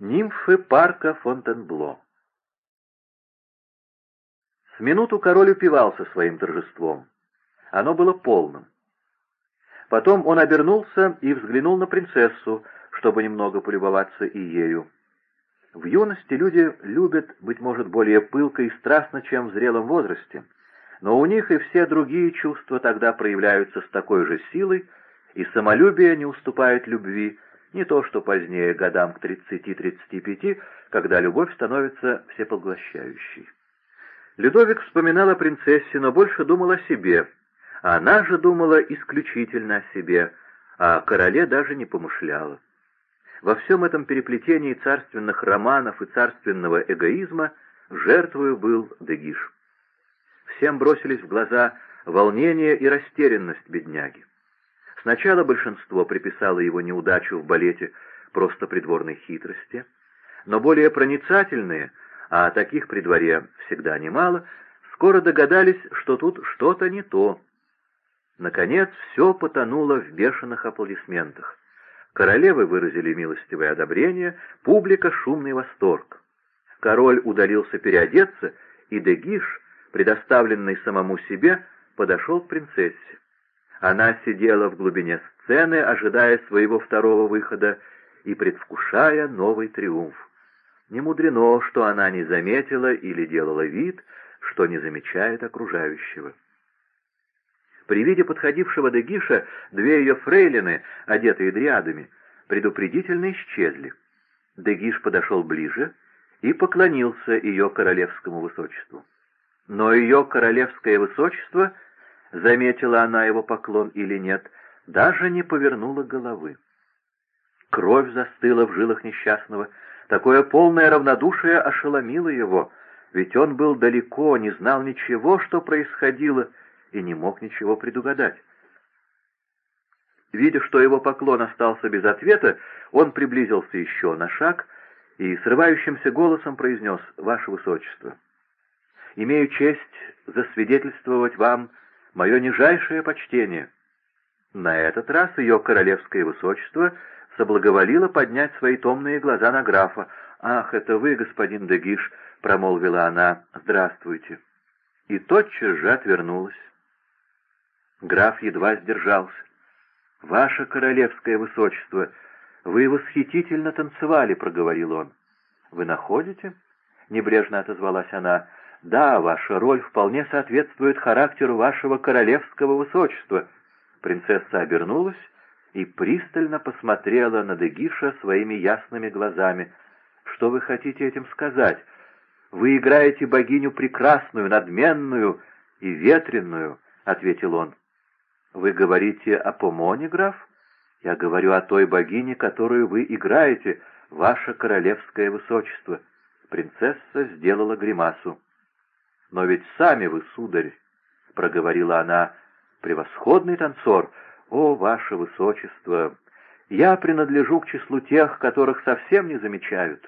Нимфы парка Фонтенбло С минуту король упивался своим торжеством. Оно было полным. Потом он обернулся и взглянул на принцессу, чтобы немного полюбоваться и ею. В юности люди любят, быть может, более пылко и страстно, чем в зрелом возрасте, но у них и все другие чувства тогда проявляются с такой же силой, и самолюбие не уступает любви, не то что позднее, годам к 30-35, когда любовь становится всепоглощающей. Людовик вспоминал о принцессе, но больше думал о себе. Она же думала исключительно о себе, а о короле даже не помышляла. Во всем этом переплетении царственных романов и царственного эгоизма жертвою был Дегиш. Всем бросились в глаза волнение и растерянность бедняги. Сначала большинство приписало его неудачу в балете просто придворной хитрости, но более проницательные, а таких при дворе всегда немало, скоро догадались, что тут что-то не то. Наконец, все потонуло в бешеных аплодисментах. Королевы выразили милостивое одобрение, публика — шумный восторг. Король удалился переодеться, и Дегиш, предоставленный самому себе, подошел к принцессе. Она сидела в глубине сцены, ожидая своего второго выхода и предвкушая новый триумф. Не мудрено, что она не заметила или делала вид, что не замечает окружающего. При виде подходившего Дегиша две ее фрейлины, одетые дриадами, предупредительно исчезли. Дегиш подошел ближе и поклонился ее королевскому высочеству. Но ее королевское высочество — заметила она его поклон или нет, даже не повернула головы. Кровь застыла в жилах несчастного. Такое полное равнодушие ошеломило его, ведь он был далеко, не знал ничего, что происходило, и не мог ничего предугадать. Видя, что его поклон остался без ответа, он приблизился еще на шаг и срывающимся голосом произнес «Ваше Высочество, имею честь засвидетельствовать вам мое нижайшее почтение». На этот раз ее королевское высочество соблаговолило поднять свои томные глаза на графа. «Ах, это вы, господин Дегиш!» — промолвила она. «Здравствуйте!» И тотчас же отвернулась. Граф едва сдержался. «Ваше королевское высочество, вы восхитительно танцевали», — проговорил он. «Вы находите?» — небрежно отозвалась она. «Да, ваша роль вполне соответствует характеру вашего королевского высочества». Принцесса обернулась и пристально посмотрела на Дегиша своими ясными глазами. «Что вы хотите этим сказать? Вы играете богиню прекрасную, надменную и ветренную», — ответил он. «Вы говорите о Помоне, граф? Я говорю о той богине, которую вы играете, ваше королевское высочество». Принцесса сделала гримасу. «Но ведь сами вы, сударь», — проговорила она, — «превосходный танцор. О, ваше высочество! Я принадлежу к числу тех, которых совсем не замечают,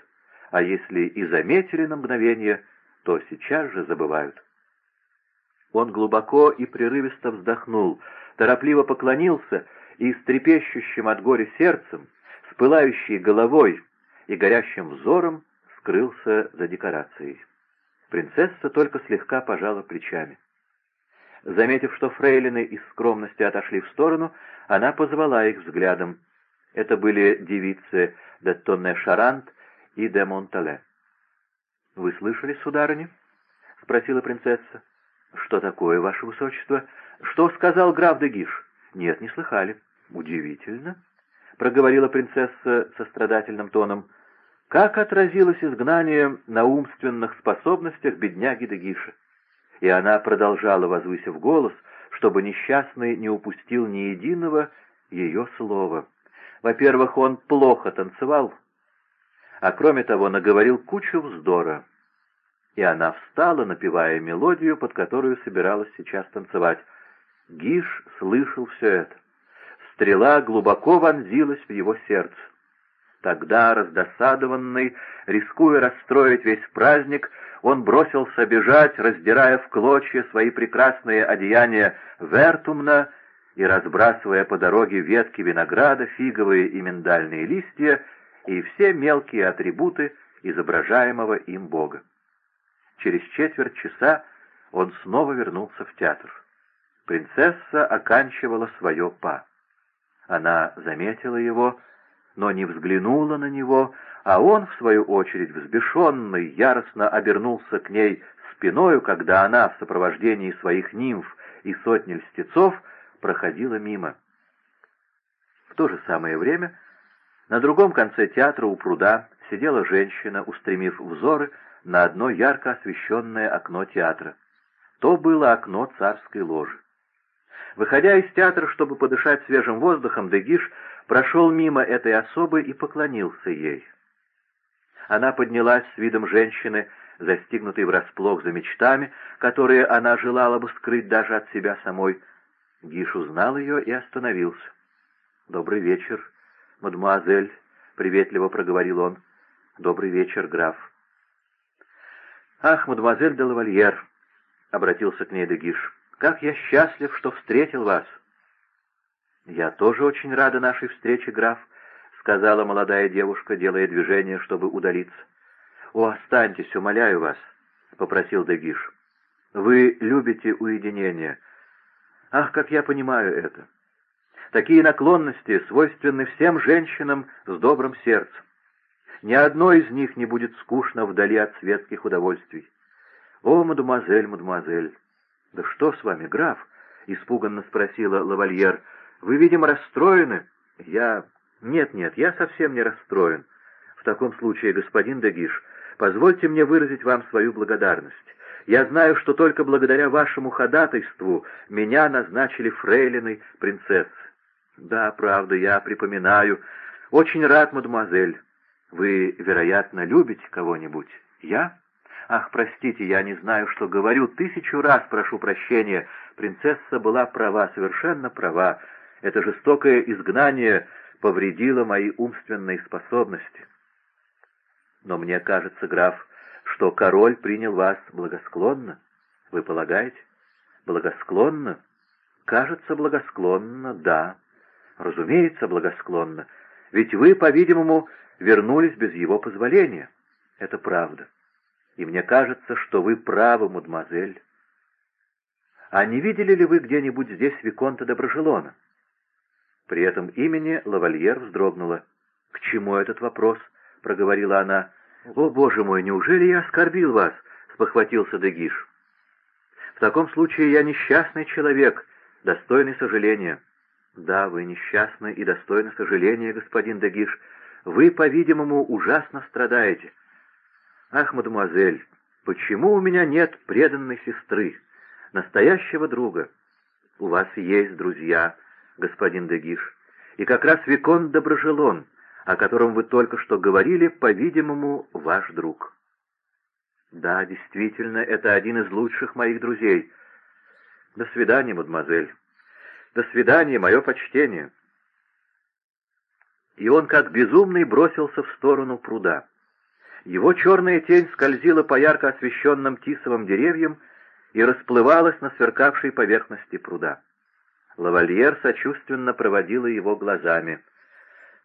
а если и заметили на мгновение, то сейчас же забывают». Он глубоко и прерывисто вздохнул, торопливо поклонился и с трепещущим от горя сердцем, с пылающей головой и горящим взором скрылся за декорацией. Принцесса только слегка пожала плечами. Заметив, что фрейлины из скромности отошли в сторону, она позвала их взглядом. Это были девицы де Тонне Шарант и де Монтале. «Вы слышали, сударыня?» — спросила принцесса. «Что такое, ваше высочество? Что сказал граф де Гиш?» «Нет, не слыхали». «Удивительно», — проговорила принцесса со страдательным тоном. Как отразилось изгнание на умственных способностях бедняги Дегиша? И она продолжала, возвысив голос, чтобы несчастный не упустил ни единого ее слова. Во-первых, он плохо танцевал, а кроме того наговорил кучу вздора. И она встала, напевая мелодию, под которую собиралась сейчас танцевать. Гиш слышал все это. Стрела глубоко вонзилась в его сердце. Тогда, раздосадованный, рискуя расстроить весь праздник, он бросился бежать, раздирая в клочья свои прекрасные одеяния вертумна и разбрасывая по дороге ветки винограда, фиговые и миндальные листья, и все мелкие атрибуты изображаемого им Бога. Через четверть часа он снова вернулся в театр. Принцесса оканчивала свое па. Она заметила его, но не взглянула на него, а он, в свою очередь, взбешенный, яростно обернулся к ней спиною, когда она в сопровождении своих нимф и сотни льстецов проходила мимо. В то же самое время на другом конце театра у пруда сидела женщина, устремив взоры на одно ярко освещенное окно театра. То было окно царской ложи. Выходя из театра, чтобы подышать свежим воздухом, Дегиш прошел мимо этой особы и поклонился ей. Она поднялась с видом женщины, застигнутой врасплох за мечтами, которые она желала бы скрыть даже от себя самой. Гиш узнал ее и остановился. «Добрый вечер, мадемуазель», — приветливо проговорил он. «Добрый вечер, граф». «Ах, мадемуазель де лавальер», — обратился к ней Дегиш, — «как я счастлив, что встретил вас». «Я тоже очень рада нашей встрече, граф», — сказала молодая девушка, делая движение, чтобы удалиться. «О, останьтесь, умоляю вас», — попросил Дегиш. «Вы любите уединение. Ах, как я понимаю это! Такие наклонности свойственны всем женщинам с добрым сердцем. Ни одной из них не будет скучно вдали от светских удовольствий. «О, мадемуазель, мадемуазель!» «Да что с вами, граф?» — испуганно спросила лавальер. «Вы, видимо, расстроены?» «Я...» «Нет-нет, я совсем не расстроен. В таком случае, господин Дагиш, позвольте мне выразить вам свою благодарность. Я знаю, что только благодаря вашему ходатайству меня назначили фрейлиной принцессы. Да, правда, я припоминаю. Очень рад, мадемуазель. Вы, вероятно, любите кого-нибудь? Я? Ах, простите, я не знаю, что говорю. Тысячу раз прошу прощения. Принцесса была права, совершенно права. Это жестокое изгнание повредило мои умственные способности. Но мне кажется, граф, что король принял вас благосклонно. Вы полагаете? Благосклонно? Кажется, благосклонно, да. Разумеется, благосклонно. Ведь вы, по-видимому, вернулись без его позволения. Это правда. И мне кажется, что вы правы, мадемуазель. А не видели ли вы где-нибудь здесь Виконта Доброжелона? При этом имени лавальер вздрогнула. «К чему этот вопрос?» — проговорила она. «О, боже мой, неужели я оскорбил вас?» — спохватился Дегиш. «В таком случае я несчастный человек, достойный сожаления». «Да, вы несчастны и достойны сожаления, господин Дегиш. Вы, по-видимому, ужасно страдаете. Ах, мадемуазель, почему у меня нет преданной сестры, настоящего друга? У вас есть друзья, господин Дегиш, и как раз Викон Доброжелон, о котором вы только что говорили, по-видимому, ваш друг. Да, действительно, это один из лучших моих друзей. До свидания, мадемуазель. До свидания, мое почтение и он как безумный бросился в сторону пруда. Его черная тень скользила по ярко освещенным тисовым деревьям и расплывалась на сверкавшей поверхности пруда. Лавальер сочувственно проводила его глазами.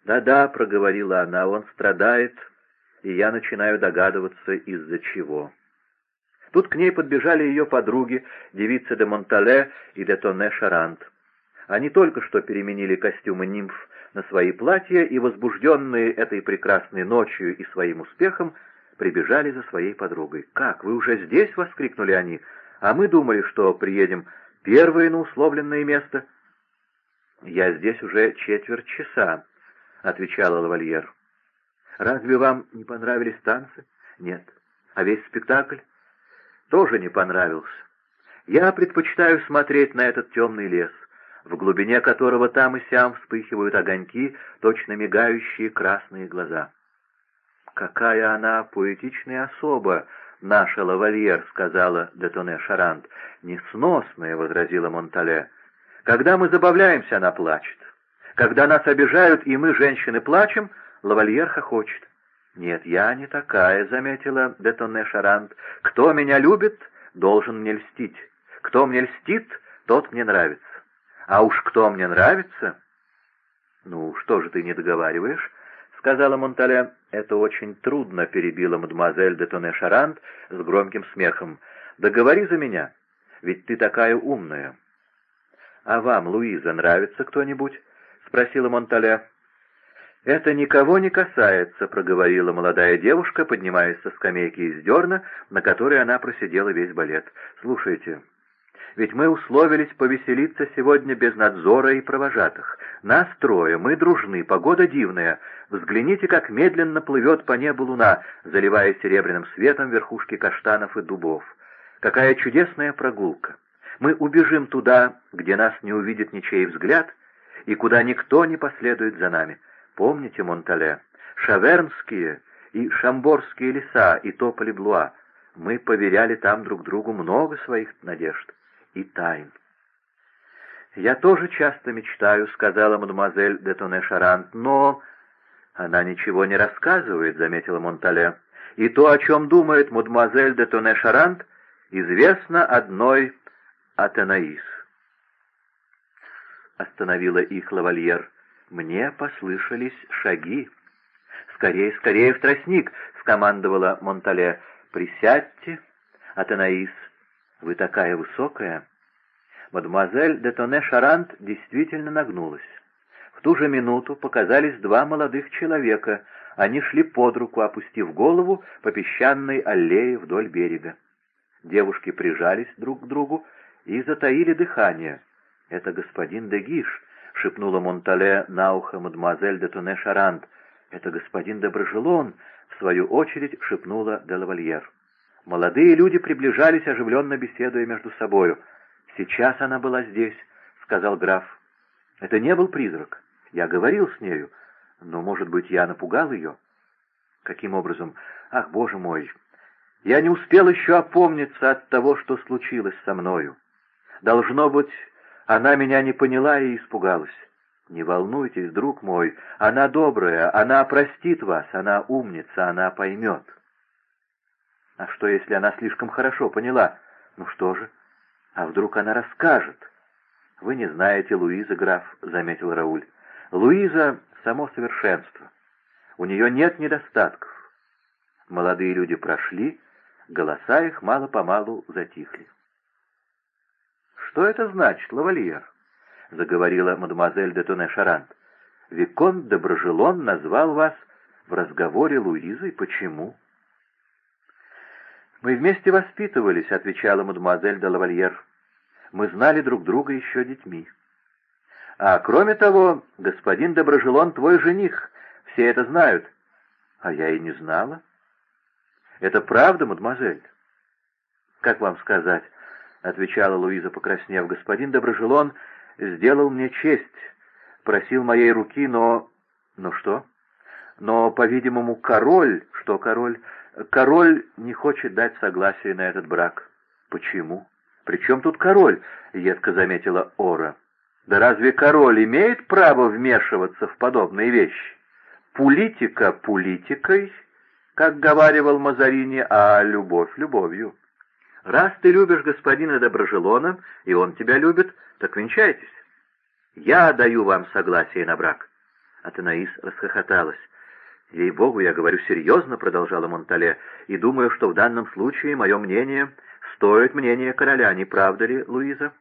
«Да-да», — проговорила она, — «он страдает, и я начинаю догадываться, из-за чего». Тут к ней подбежали ее подруги, девицы де Монтале и де Тоне Шарант. Они только что переменили костюмы нимф на свои платья и, возбужденные этой прекрасной ночью и своим успехом, прибежали за своей подругой. «Как, вы уже здесь?» — воскликнули они. «А мы думали, что приедем первые на условленное место». «Я здесь уже четверть часа», — отвечала лавальер. «Разве вам не понравились танцы?» «Нет». «А весь спектакль?» «Тоже не понравился. Я предпочитаю смотреть на этот темный лес в глубине которого там и сям вспыхивают огоньки, точно мигающие красные глаза. «Какая она поэтичная особа, наша лавальер», — сказала Детоне Шарант. «Несносная», — возразила Монтале. «Когда мы забавляемся, она плачет. Когда нас обижают, и мы, женщины, плачем, лавальер хохочет». «Нет, я не такая», — заметила Детоне Шарант. «Кто меня любит, должен мне льстить. Кто мне льстит, тот мне нравится. А уж кто мне нравится... Ну, что же ты не договариваешь? Сказала Монтале. «Это очень трудно», — перебила мадемуазель де Тоне Шарант с громким смехом. «Да говори за меня, ведь ты такая умная». «А вам, Луиза, нравится кто-нибудь?» — спросила Монтале. «Это никого не касается», — проговорила молодая девушка, поднимаясь со скамейки из дерна, на которой она просидела весь балет. «Слушайте, ведь мы условились повеселиться сегодня без надзора и провожатых. Нас трое, мы дружны, погода дивная. Взгляните, как медленно плывет по небу луна, заливая серебряным светом верхушки каштанов и дубов. Какая чудесная прогулка! Мы убежим туда, где нас не увидит ничей взгляд, и куда никто не последует за нами. Помните, Монтале, Шавернские и Шамборские леса и тополи Блуа. Мы поверяли там друг другу много своих надежд и тайн. «Я тоже часто мечтаю», — сказала мадемуазель де Тоне Шарант, — «но...» «Она ничего не рассказывает», — заметила Монтале. «И то, о чем думает мадемуазель де Тоне Шарант, известно одной Атенаис». Остановила их лавальер. «Мне послышались шаги». «Скорее, скорее в тростник!» — скомандовала Монтале. «Присядьте, Атенаис, вы такая высокая». Мадемуазель де Тоне Шарант действительно нагнулась. В ту же минуту показались два молодых человека. Они шли под руку, опустив голову по песчаной аллее вдоль берега. Девушки прижались друг к другу и затаили дыхание. «Это господин Дегиш», — шепнула Монтале на ухо мадемуазель де Тоне Шарант. «Это господин Доброжелон», — в свою очередь шепнула де Лавальер. Молодые люди приближались, оживленно беседуя между собою — «Сейчас она была здесь», — сказал граф. «Это не был призрак. Я говорил с нею, но, может быть, я напугал ее». «Каким образом? Ах, боже мой! Я не успел еще опомниться от того, что случилось со мною. Должно быть, она меня не поняла и испугалась. Не волнуйтесь, друг мой, она добрая, она простит вас, она умница, она поймет». «А что, если она слишком хорошо поняла? Ну что же?» А вдруг она расскажет? Вы не знаете Луизы, граф, — заметил Рауль. Луиза — само совершенство. У нее нет недостатков. Молодые люди прошли, голоса их мало-помалу затихли. «Что это значит, лавальер?» — заговорила мадемуазель де Тоне Шарант. «Виконт де Брожелон назвал вас в разговоре Луизой. Почему?» «Мы вместе воспитывались», — отвечала мадемуазель де Лавальер. «Мы знали друг друга еще детьми». «А кроме того, господин Доброжелон твой жених. Все это знают». «А я и не знала». «Это правда, мадемуазель?» «Как вам сказать?» — отвечала Луиза, покраснев. «Господин Доброжелон сделал мне честь, просил моей руки, но...» «Ну что?» «Но, по-видимому, король...» «Что король?» Король не хочет дать согласие на этот брак. Почему? Причем тут король? Едко заметила Ора. Да разве король имеет право вмешиваться в подобные вещи? Политика политикой, как говаривал Мазарини, а любовь любовью. Раз ты любишь господина Доброжелона, и он тебя любит, так венчайтесь. Я даю вам согласие на брак. Атанаис расхохоталась. «Ей-богу, я говорю серьезно», — продолжала Монтале, «и думаю, что в данном случае мое мнение стоит мнения короля, не правда ли, Луиза?»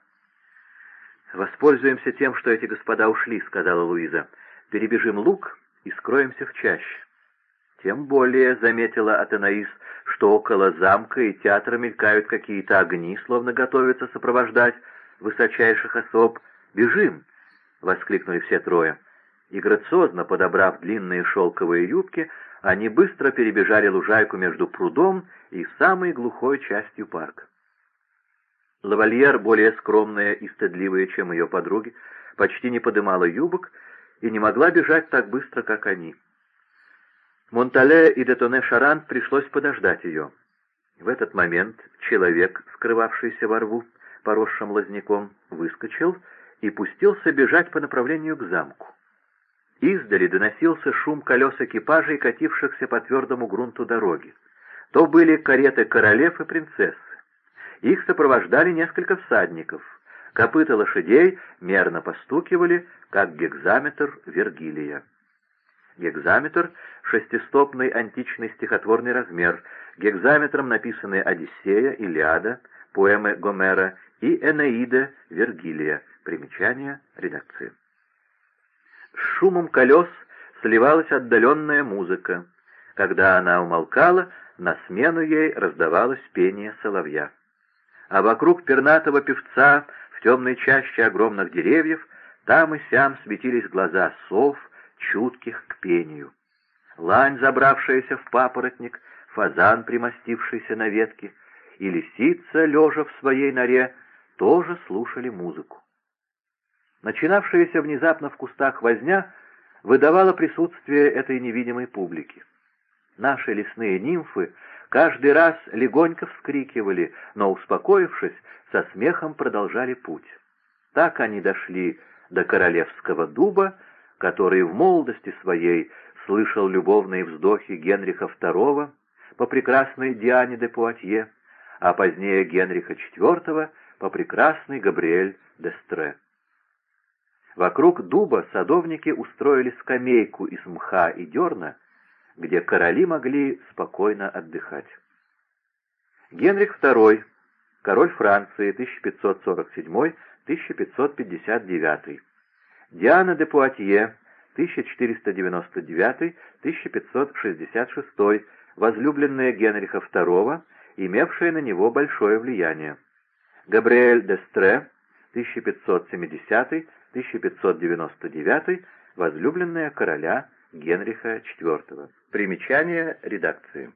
«Воспользуемся тем, что эти господа ушли», — сказала Луиза. «Перебежим луг и скроемся в чаще». «Тем более», — заметила Атенаис, — «что около замка и театра мелькают какие-то огни, словно готовятся сопровождать высочайших особ. Бежим!» — воскликнули все трое и грациозно подобрав длинные шелковые юбки, они быстро перебежали лужайку между прудом и самой глухой частью парка. Лавальер, более скромная и стыдливая, чем ее подруги, почти не подымала юбок и не могла бежать так быстро, как они. Монтале и Детоне Шарант пришлось подождать ее. В этот момент человек, скрывавшийся во рву, поросшим лозняком, выскочил и пустился бежать по направлению к замку. Издали доносился шум колес экипажей, катившихся по твердому грунту дороги. То были кареты королев и принцессы. Их сопровождали несколько всадников. Копыта лошадей мерно постукивали, как гекзаметр Вергилия. Гекзаметр — шестистопный античный стихотворный размер, гекзаметром написаны «Одиссея», «Илиада», поэмы Гомера и «Энеида» Вергилия. Примечание редакции. С шумом колес сливалась отдаленная музыка. Когда она умолкала, на смену ей раздавалось пение соловья. А вокруг пернатого певца в темной чаще огромных деревьев там и сям светились глаза сов, чутких к пению. Лань, забравшаяся в папоротник, фазан, примостившийся на ветке, и лисица, лежа в своей норе, тоже слушали музыку. Начинавшаяся внезапно в кустах возня выдавала присутствие этой невидимой публики. Наши лесные нимфы каждый раз легонько вскрикивали, но, успокоившись, со смехом продолжали путь. Так они дошли до королевского дуба, который в молодости своей слышал любовные вздохи Генриха II по прекрасной Диане де Пуатье, а позднее Генриха IV по прекрасной Габриэль де Стре. Вокруг дуба садовники устроили скамейку из мха и дерна, где короли могли спокойно отдыхать. Генрих II, король Франции, 1547-1559. Диана де Пуатье, 1499-1566, возлюбленная Генриха II, имевшая на него большое влияние. Габриэль де Стре, 1570 1599, возлюбленная короля Генриха IV. Примечание редакции.